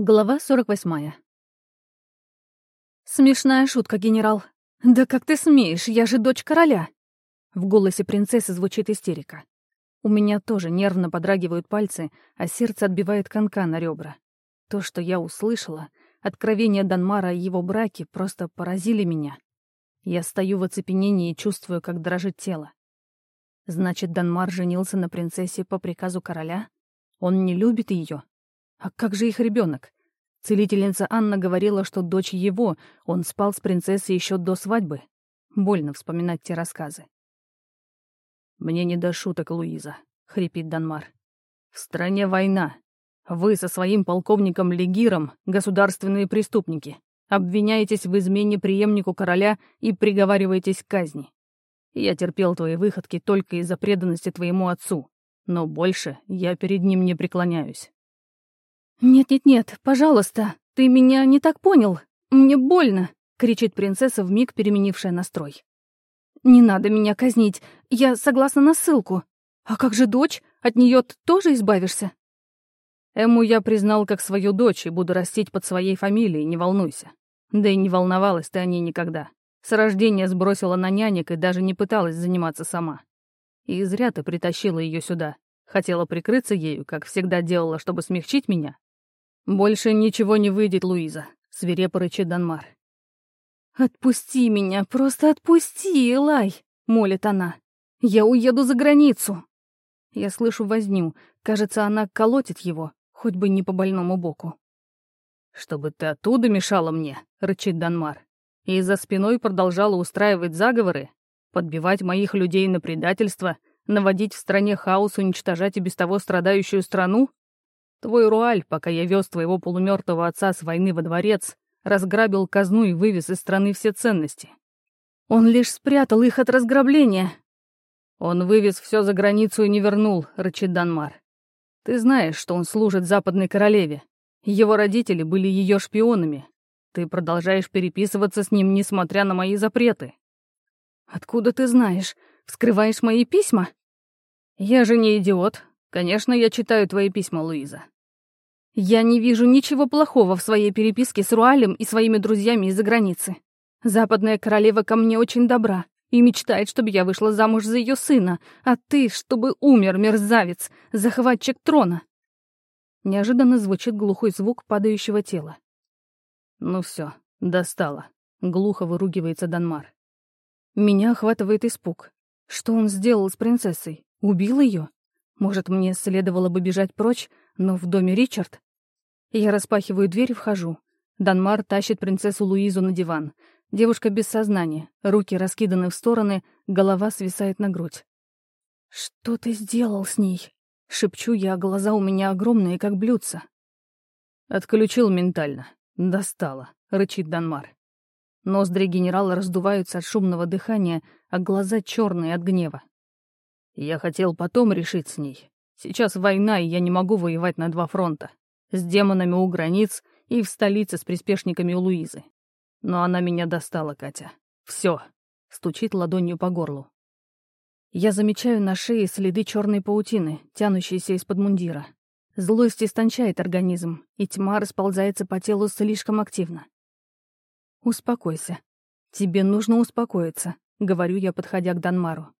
Глава 48. «Смешная шутка, генерал. Да как ты смеешь, я же дочь короля!» В голосе принцессы звучит истерика. У меня тоже нервно подрагивают пальцы, а сердце отбивает конка на ребра. То, что я услышала, откровения Данмара о его браке просто поразили меня. Я стою в оцепенении и чувствую, как дрожит тело. Значит, Данмар женился на принцессе по приказу короля? Он не любит ее? А как же их ребенок? Целительница Анна говорила, что дочь его, он спал с принцессой еще до свадьбы. Больно вспоминать те рассказы. «Мне не до шуток, Луиза», — хрипит Данмар. «В стране война. Вы со своим полковником Легиром — государственные преступники. Обвиняетесь в измене преемнику короля и приговариваетесь к казни. Я терпел твои выходки только из-за преданности твоему отцу, но больше я перед ним не преклоняюсь. «Нет-нет-нет, пожалуйста, ты меня не так понял. Мне больно!» — кричит принцесса, вмиг переменившая настрой. «Не надо меня казнить, я согласна на ссылку. А как же дочь? От нее ты тоже избавишься?» Эму я признал как свою дочь и буду растить под своей фамилией, не волнуйся. Да и не волновалась ты о ней никогда. С рождения сбросила на нянек и даже не пыталась заниматься сама. И зря ты притащила ее сюда. Хотела прикрыться ею, как всегда делала, чтобы смягчить меня. «Больше ничего не выйдет, Луиза», — свирепо рычит Данмар. «Отпусти меня, просто отпусти, Элай!» — молит она. «Я уеду за границу!» Я слышу возню. Кажется, она колотит его, хоть бы не по больному боку. «Чтобы ты оттуда мешала мне», — рычит Данмар. «И за спиной продолжала устраивать заговоры, подбивать моих людей на предательство, наводить в стране хаос, уничтожать и без того страдающую страну? Твой Руаль, пока я вез твоего полумертвого отца с войны во дворец, разграбил казну и вывез из страны все ценности. Он лишь спрятал их от разграбления. Он вывез все за границу и не вернул, рычит Данмар. Ты знаешь, что он служит западной королеве. Его родители были ее шпионами. Ты продолжаешь переписываться с ним, несмотря на мои запреты. Откуда ты знаешь? Вскрываешь мои письма? Я же не идиот. Конечно, я читаю твои письма, Луиза. Я не вижу ничего плохого в своей переписке с Руалем и своими друзьями из-за границы. Западная королева ко мне очень добра и мечтает, чтобы я вышла замуж за ее сына, а ты, чтобы умер, мерзавец, захватчик трона. Неожиданно звучит глухой звук падающего тела. Ну все, достало. Глухо выругивается Данмар. Меня охватывает испуг. Что он сделал с принцессой? Убил ее? Может, мне следовало бы бежать прочь, но в доме Ричард? Я распахиваю дверь и вхожу. Данмар тащит принцессу Луизу на диван. Девушка без сознания, руки раскиданы в стороны, голова свисает на грудь. «Что ты сделал с ней?» — шепчу я, глаза у меня огромные, как блюдца. «Отключил ментально. Достало», — рычит Данмар. Ноздри генерала раздуваются от шумного дыхания, а глаза черные от гнева. Я хотел потом решить с ней. Сейчас война, и я не могу воевать на два фронта. С демонами у границ и в столице с приспешниками у Луизы. Но она меня достала, Катя. Все. Стучит ладонью по горлу. Я замечаю на шее следы черной паутины, тянущиеся из-под мундира. Злость истончает организм, и тьма расползается по телу слишком активно. «Успокойся. Тебе нужно успокоиться», — говорю я, подходя к Данмару.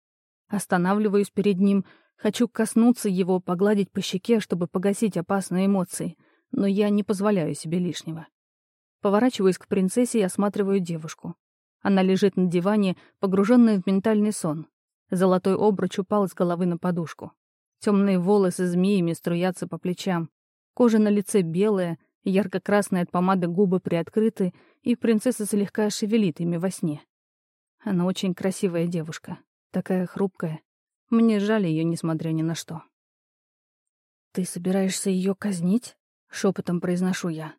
Останавливаюсь перед ним, хочу коснуться его, погладить по щеке, чтобы погасить опасные эмоции, но я не позволяю себе лишнего. Поворачиваюсь к принцессе и осматриваю девушку. Она лежит на диване, погруженная в ментальный сон. Золотой обруч упал с головы на подушку. Темные волосы змеями струятся по плечам. Кожа на лице белая, ярко-красные от помады губы приоткрыты, и принцесса слегка шевелит ими во сне. Она очень красивая девушка. Такая хрупкая. Мне жаль ее, несмотря ни на что. «Ты собираешься ее казнить?» — шепотом произношу я.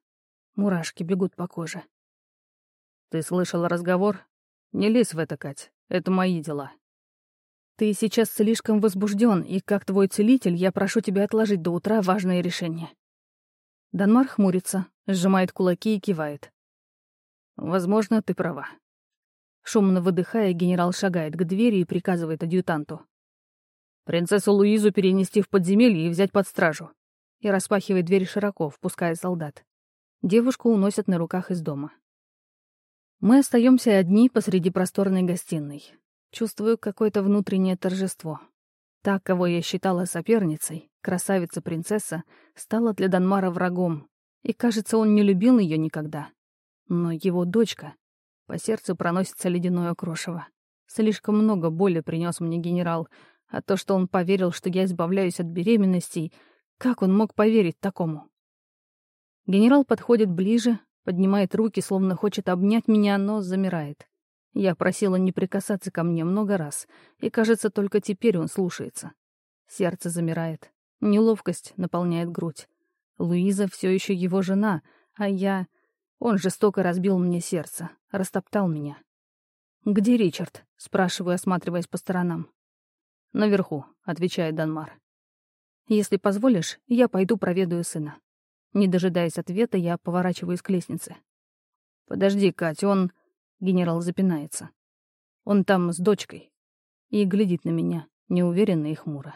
Мурашки бегут по коже. «Ты слышал разговор? Не лезь в это, Кать. Это мои дела». «Ты сейчас слишком возбужден, и как твой целитель я прошу тебя отложить до утра важное решение». Данмар хмурится, сжимает кулаки и кивает. «Возможно, ты права. Шумно выдыхая, генерал шагает к двери и приказывает адъютанту. «Принцессу Луизу перенести в подземелье и взять под стражу». И распахивает дверь широко, впуская солдат. Девушку уносят на руках из дома. Мы остаемся одни посреди просторной гостиной. Чувствую какое-то внутреннее торжество. Та, кого я считала соперницей, красавица-принцесса, стала для Данмара врагом, и, кажется, он не любил ее никогда. Но его дочка... По сердцу проносится ледяное крошево. Слишком много боли принес мне генерал, а то, что он поверил, что я избавляюсь от беременностей, как он мог поверить такому? Генерал подходит ближе, поднимает руки, словно хочет обнять меня, но замирает. Я просила не прикасаться ко мне много раз, и, кажется, только теперь он слушается. Сердце замирает. Неловкость наполняет грудь. Луиза все еще его жена, а я... Он жестоко разбил мне сердце, растоптал меня. «Где Ричард?» — спрашиваю, осматриваясь по сторонам. «Наверху», — отвечает Данмар. «Если позволишь, я пойду проведаю сына». Не дожидаясь ответа, я поворачиваюсь к лестнице. «Подожди, Кать, он...» — генерал запинается. «Он там с дочкой». И глядит на меня, неуверенно и хмуро.